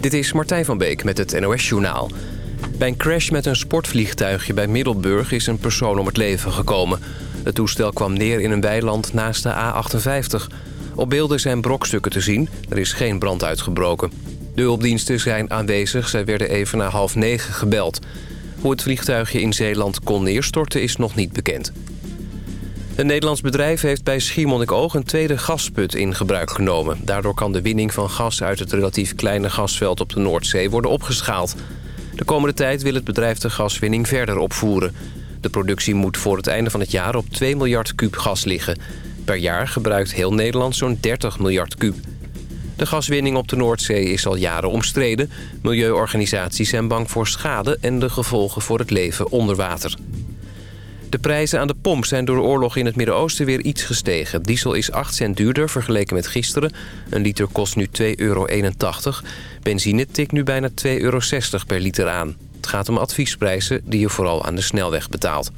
Dit is Martijn van Beek met het NOS-journaal. Bij een crash met een sportvliegtuigje bij Middelburg is een persoon om het leven gekomen. Het toestel kwam neer in een weiland naast de A58. Op beelden zijn brokstukken te zien. Er is geen brand uitgebroken. De hulpdiensten zijn aanwezig. Zij werden even na half negen gebeld. Hoe het vliegtuigje in Zeeland kon neerstorten is nog niet bekend. Een Nederlands bedrijf heeft bij Schiermonnikoog een tweede gasput in gebruik genomen. Daardoor kan de winning van gas uit het relatief kleine gasveld op de Noordzee worden opgeschaald. De komende tijd wil het bedrijf de gaswinning verder opvoeren. De productie moet voor het einde van het jaar op 2 miljard kuub gas liggen. Per jaar gebruikt heel Nederland zo'n 30 miljard kuub. De gaswinning op de Noordzee is al jaren omstreden. Milieuorganisaties zijn bang voor schade en de gevolgen voor het leven onder water. De prijzen aan de pomp zijn door de oorlog in het Midden-Oosten weer iets gestegen. Diesel is 8 cent duurder vergeleken met gisteren. Een liter kost nu 2,81 euro. Benzine tikt nu bijna 2,60 euro per liter aan. Het gaat om adviesprijzen die je vooral aan de snelweg betaalt.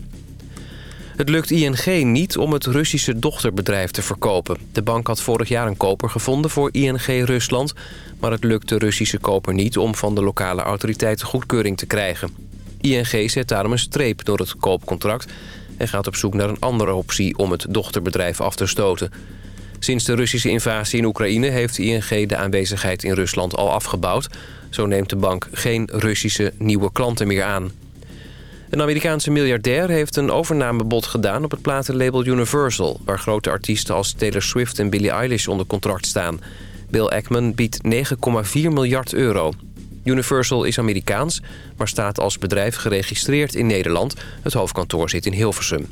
Het lukt ING niet om het Russische dochterbedrijf te verkopen. De bank had vorig jaar een koper gevonden voor ING Rusland... maar het lukt de Russische koper niet om van de lokale autoriteiten goedkeuring te krijgen. ING zet daarom een streep door het koopcontract... en gaat op zoek naar een andere optie om het dochterbedrijf af te stoten. Sinds de Russische invasie in Oekraïne heeft ING de aanwezigheid in Rusland al afgebouwd. Zo neemt de bank geen Russische nieuwe klanten meer aan. Een Amerikaanse miljardair heeft een overnamebod gedaan op het platenlabel Universal... waar grote artiesten als Taylor Swift en Billie Eilish onder contract staan. Bill Ackman biedt 9,4 miljard euro. Universal is Amerikaans, maar staat als bedrijf geregistreerd in Nederland. Het hoofdkantoor zit in Hilversum.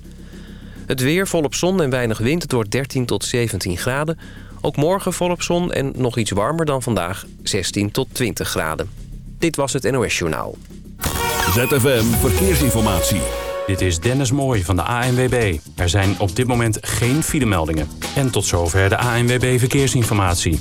Het weer volop zon en weinig wind door 13 tot 17 graden. Ook morgen volop zon en nog iets warmer dan vandaag, 16 tot 20 graden. Dit was het NOS Journaal. ZFM Verkeersinformatie. Dit is Dennis Mooij van de ANWB. Er zijn op dit moment geen filemeldingen. En tot zover de ANWB Verkeersinformatie.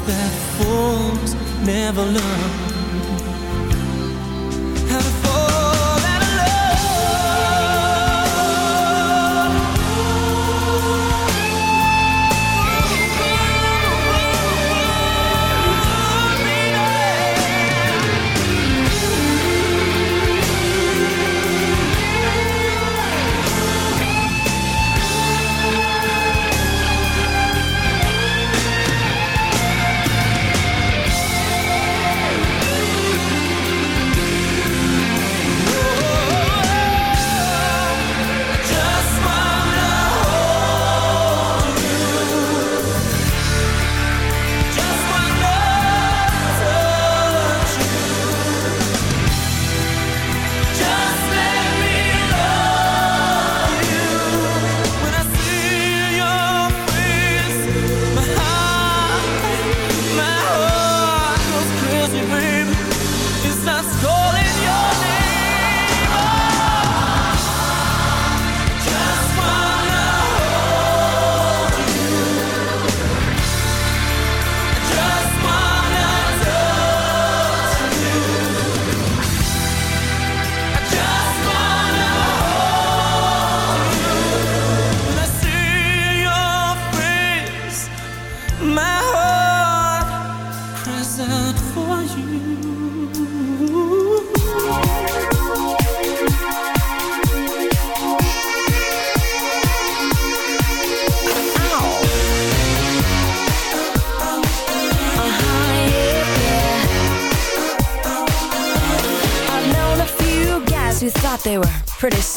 That fools never learn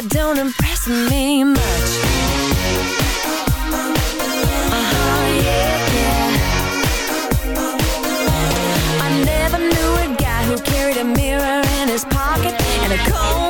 That don't impress me much. Uh-huh. I never knew a guy who carried a mirror in his pocket and a comb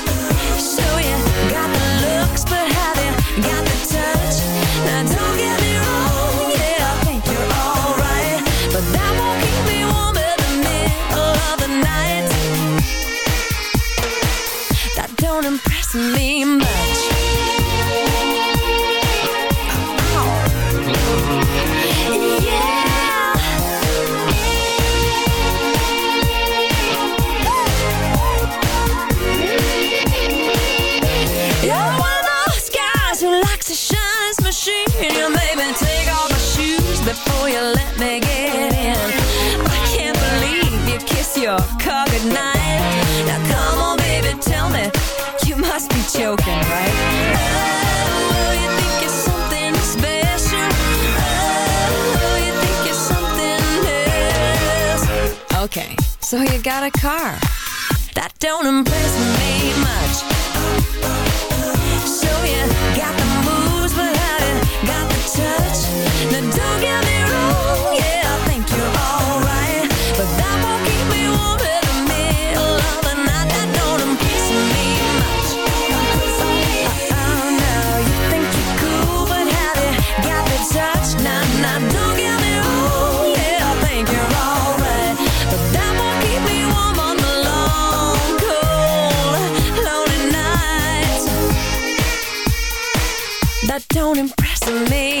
Get in. I can't believe you kiss your car goodnight. Now come on, baby, tell me you must be right? Oh, you think you're something special? Oh, you think you're something else? Okay, so you got a car. That don't impress me much. Don't me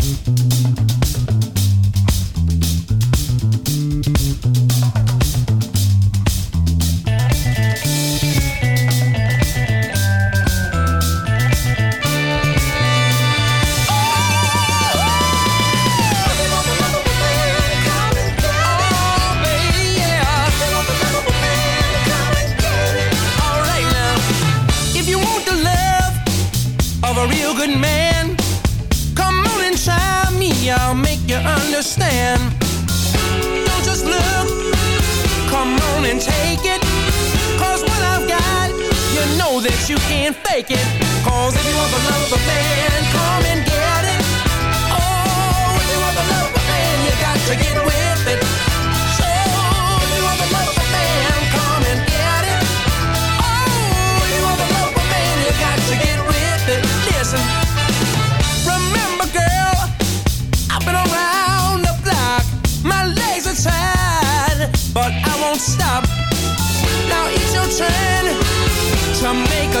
understand. No, just look. Come on and take it. Cause what I've got, you know that you can't fake it. Cause if you want the love of a man, come and get it. Oh, if you want the love of a man, you got to get with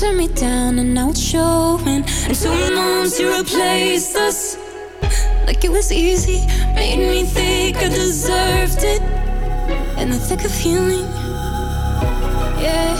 Turned me down and now it's showing. And two months you replaced us like it was easy. Made me think I deserved it. In the thick of healing, yeah.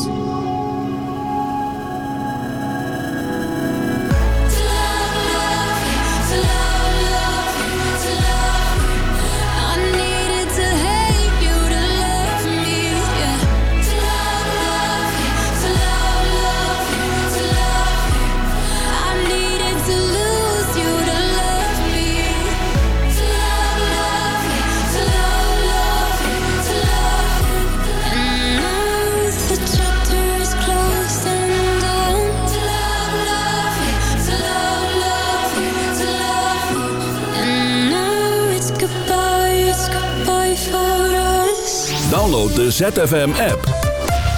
Download de ZFM app.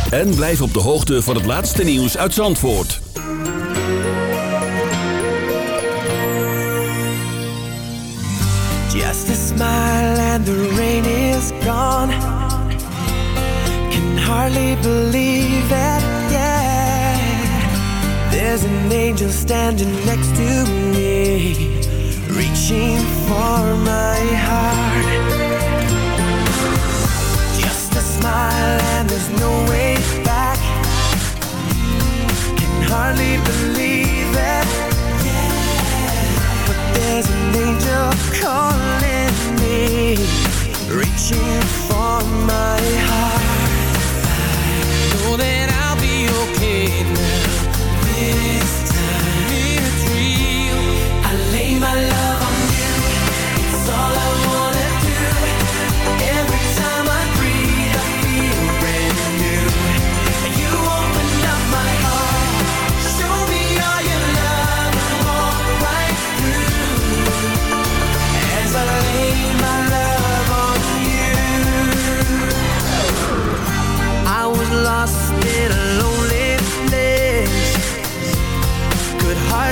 En blijf op de hoogte van het laatste nieuws uit Zandvoort. Just a smile and the rain is gone. Can hardly believe it, yeah. There's an angel standing next to me, reaching for my heart. There's no way back. Can hardly believe it. But there's an angel calling me, reaching for my heart. Know that I'll be okay now. This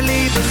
leave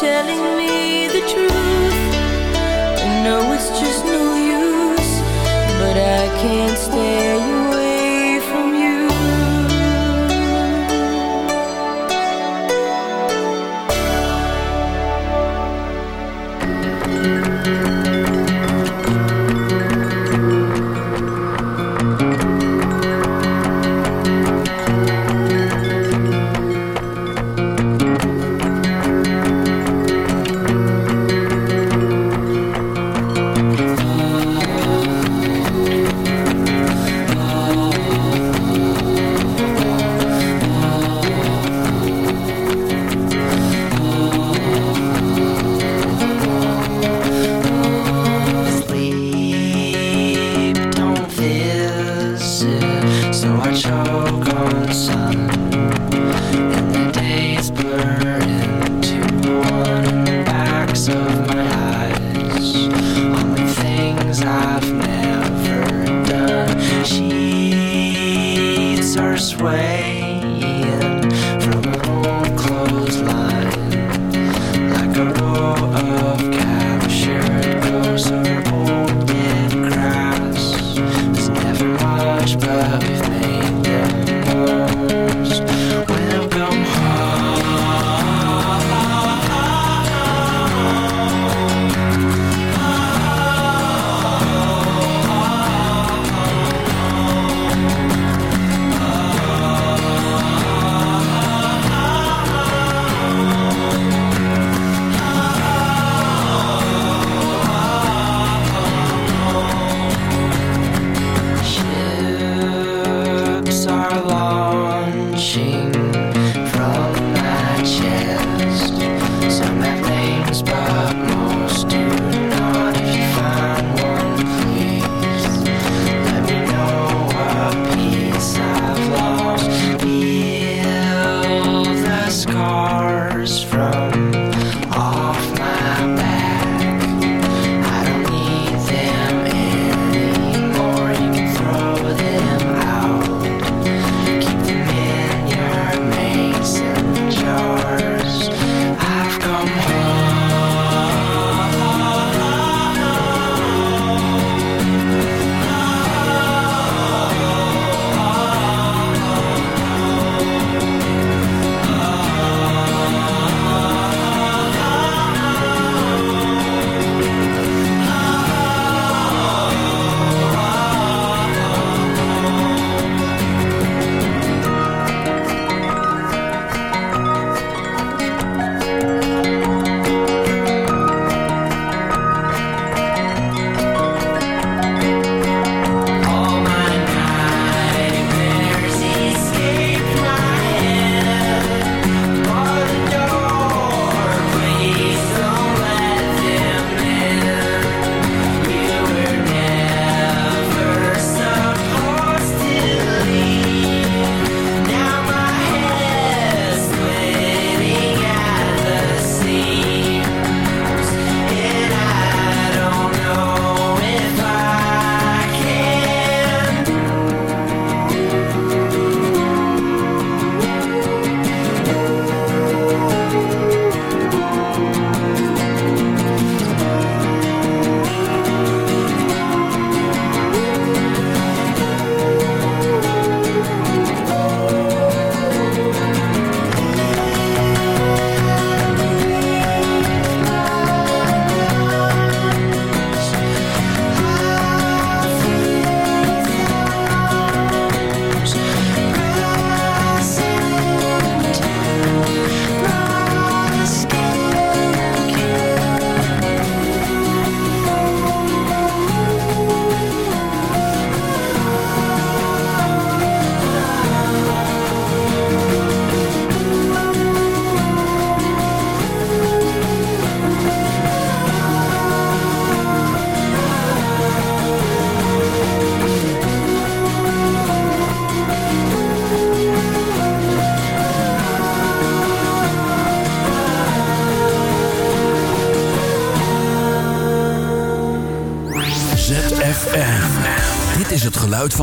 却令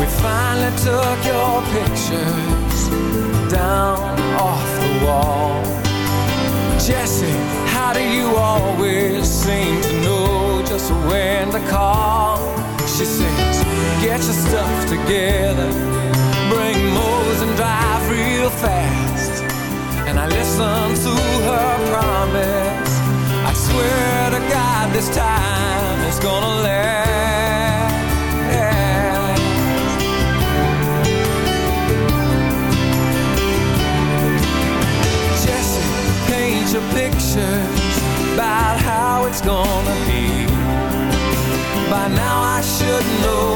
We finally took your pictures down off the wall. Jessie, how do you always seem to know just when to call? She says, get your stuff together, bring Mose and drive real fast. And I listen to her promise. I swear to God, this time it's gonna last.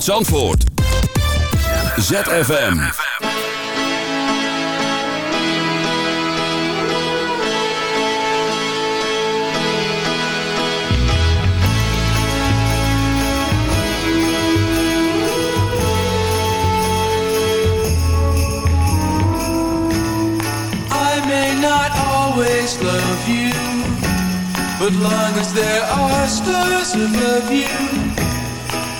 uit Zandvoort. ZFM. always love you But long as there are stars above you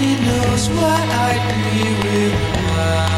knows what I'd be without.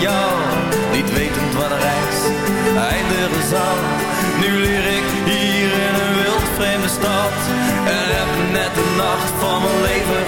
jou, niet wetend wat de reis eindigen zal. Nu leer ik hier in een wild vreemde stad en heb net de nacht van mijn leven